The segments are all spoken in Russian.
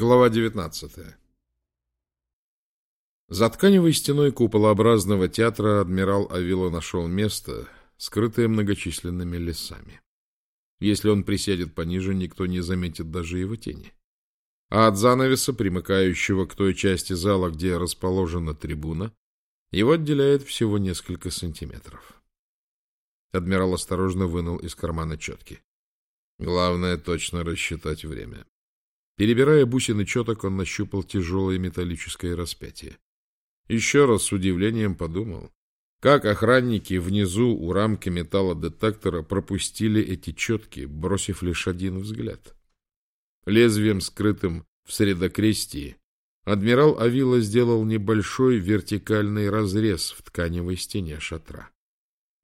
Глава 19. За тканевой стеной куполообразного театра адмирал Авило нашел место, скрытое многочисленными лесами. Если он присядет пониже, никто не заметит даже его тени. А от занавеса, примыкающего к той части зала, где расположена трибуна, его отделяет всего несколько сантиметров. Адмирал осторожно вынул из кармана четки. Главное точно рассчитать время. Перебирая бусины четок, он нащупал тяжелое металлическое распятие. Еще раз с удивлением подумал, как охранники внизу у рамки металлодетектора пропустили эти четки, бросив лишь один взгляд. Лезвием, скрытым в средокрестии, адмирал Авила сделал небольшой вертикальный разрез в тканевой стене шатра.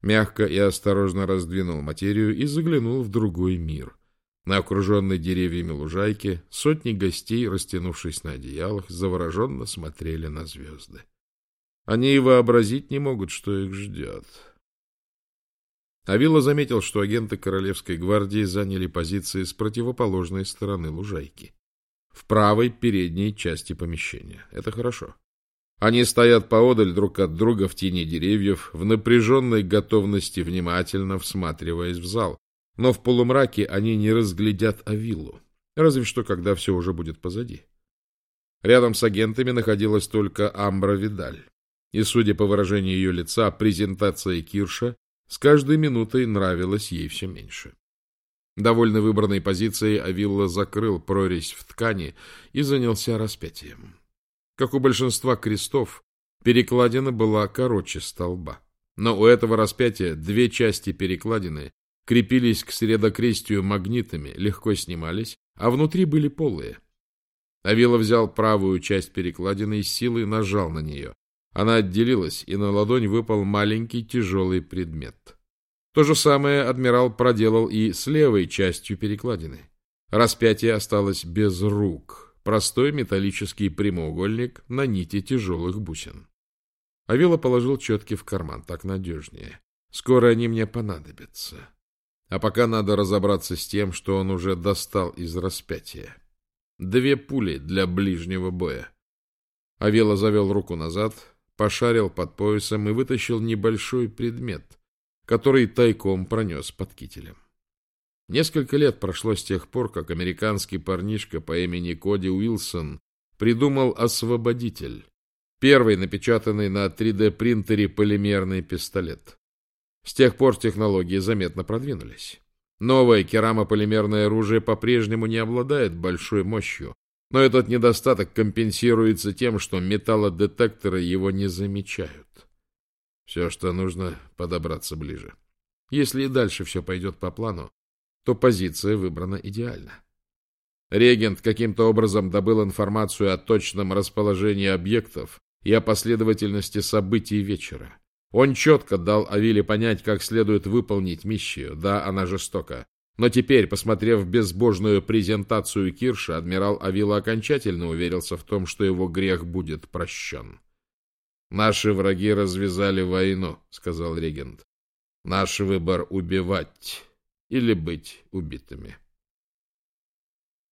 Мягко и осторожно раздвинул материю и заглянул в другой мир — на окруженной деревьями лужайке сотни гостей, растянувшись на одеялах, завороженно смотрели на звезды. Они и вообразить не могут, что их ждет. Авилла заметил, что агенты Королевской гвардии заняли позиции с противоположной стороны лужайки, в правой передней части помещения. Это хорошо. Они стоят поодаль друг от друга в тени деревьев, в напряженной готовности, внимательно всматриваясь в зал, но в полумраке они не разглядят Авиллу, разве что когда все уже будет позади. Рядом с агентами находилась только Амбра Видаль, и, судя по выражению ее лица, презентация Кирша с каждой минутой нравилась ей все меньше. Довольно выбранной позицией Авилла закрыл прорезь в ткани и занялся распятием. Как у большинства крестов, перекладина была короче столба. Но у этого распятия две части перекладины крепились к средокрестию магнитами, легко снимались, а внутри были полые. Авила взял правую часть перекладины и силой нажал на нее. Она отделилась, и на ладонь выпал маленький тяжелый предмет. То же самое адмирал проделал и с левой частью перекладины. Распятие осталось без рук. Простой металлический прямоугольник на нити тяжелых бусин. Авила положил четки в карман, так надежнее. Скоро они мне понадобятся. А пока надо разобраться с тем, что он уже достал из распятия. Две пули для ближнего боя. Авела завел руку назад, пошарил под поясом и вытащил небольшой предмет, который тайком пронес под кителем. Несколько лет прошло с тех пор, как американский парнишка по имени Коди Уилсон придумал «Освободитель», первый напечатанный на 3D-принтере полимерный пистолет. С тех пор технологии заметно продвинулись. Новое керамополимерное оружие по-прежнему не обладает большой мощью, но этот недостаток компенсируется тем, что металлодетекторы его не замечают. Все, что нужно, подобраться ближе. Если и дальше все пойдет по плану, то позиция выбрана идеально. Регент каким-то образом добыл информацию о точном расположении объектов и о последовательности событий вечера. Он четко дал Авиле понять, как следует выполнить миссию. Да, она жестока. Но теперь, посмотрев безбожную презентацию Кирша, адмирал Авила окончательно уверился в том, что его грех будет прощен. «Наши враги развязали войну», — сказал регент. «Наш выбор — убивать или быть убитыми».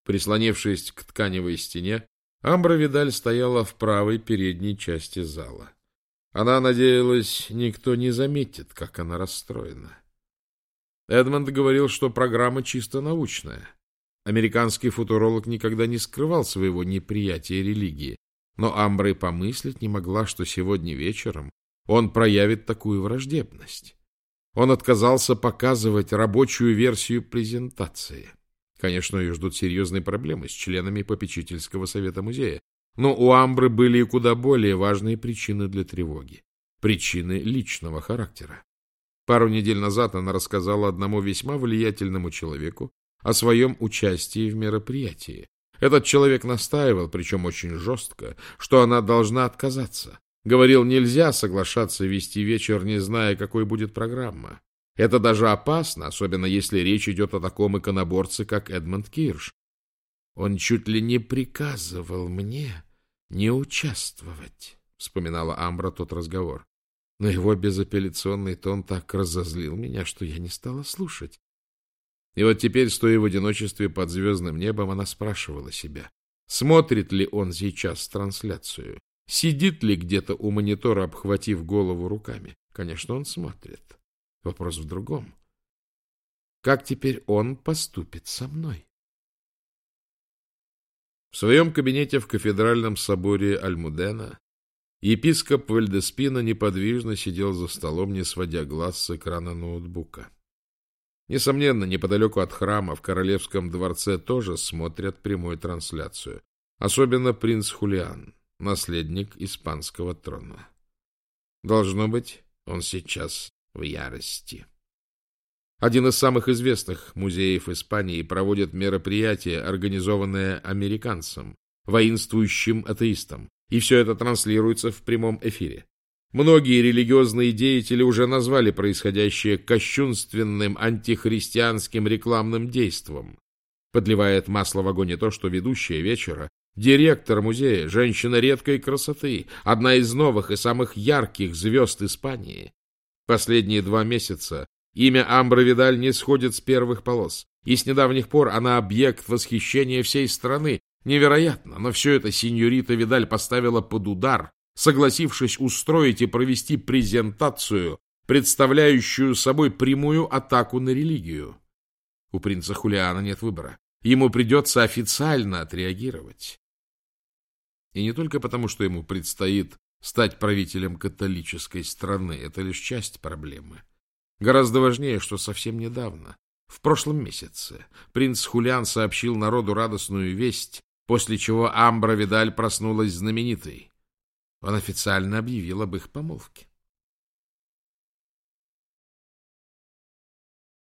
Прислонившись к тканевой стене, Амбра Видаль стояла в правой передней части зала. Она надеялась, никто не заметит, как она расстроена. Эдмонд говорил, что программа чисто научная. Американский футуролог никогда не скрывал своего неприятия религии, но Амбра и помыслить не могла, что сегодня вечером он проявит такую враждебность. Он отказался показывать рабочую версию презентации. Конечно, ее ждут серьезные проблемы с членами попечительского совета музея, но у Амбры были и куда более важные причины для тревоги. Причины личного характера. Пару недель назад она рассказала одному весьма влиятельному человеку о своем участии в мероприятии. Этот человек настаивал, причем очень жестко, что она должна отказаться. Говорил, нельзя соглашаться вести вечер, не зная, какой будет программа. Это даже опасно, особенно если речь идет о таком иконоборце, как Эдмонд Кирш. Он чуть ли не приказывал мне не участвовать, — вспоминала Амбра тот разговор. Но его безапелляционный тон так разозлил меня, что я не стала слушать. И вот теперь, стоя в одиночестве под звездным небом, она спрашивала себя, Смотрит ли он сейчас трансляцию? Сидит ли где-то у монитора, обхватив голову руками? Конечно, он смотрит. Вопрос в другом. Как теперь он поступит со мной? В своем кабинете в кафедральном соборе Альмудена епископ Вальдеспина неподвижно сидел за столом, не сводя глаз с экрана ноутбука. Несомненно, неподалеку от храма в Королевском дворце тоже смотрят прямую трансляцию. Особенно принц Хулиан, наследник испанского трона. Должно быть, он сейчас в ярости. Один из самых известных музеев Испании проводит мероприятие, организованное американцем, воинствующим атеистом, и все это транслируется в прямом эфире. Многие религиозные деятели уже назвали происходящее кощунственным антихристианским рекламным действом. Подливает масло в огонь то, что ведущая вечера, директор музея, женщина редкой красоты, одна из новых и самых ярких звезд Испании. Последние два месяца имя Амбра Видаль не сходит с первых полос, и с недавних пор она объект восхищения всей страны. Невероятно, но все это сеньорита Видаль поставила под удар согласившись устроить и провести презентацию, представляющую собой прямую атаку на религию. У принца Хулиана нет выбора. Ему придется официально отреагировать. И не только потому, что ему предстоит стать правителем католической страны, это лишь часть проблемы. Гораздо важнее, что совсем недавно, в прошлом месяце, принц Хулиан сообщил народу радостную весть, после чего Амбра Видаль проснулась знаменитой. Он официально объявил об их помолвке.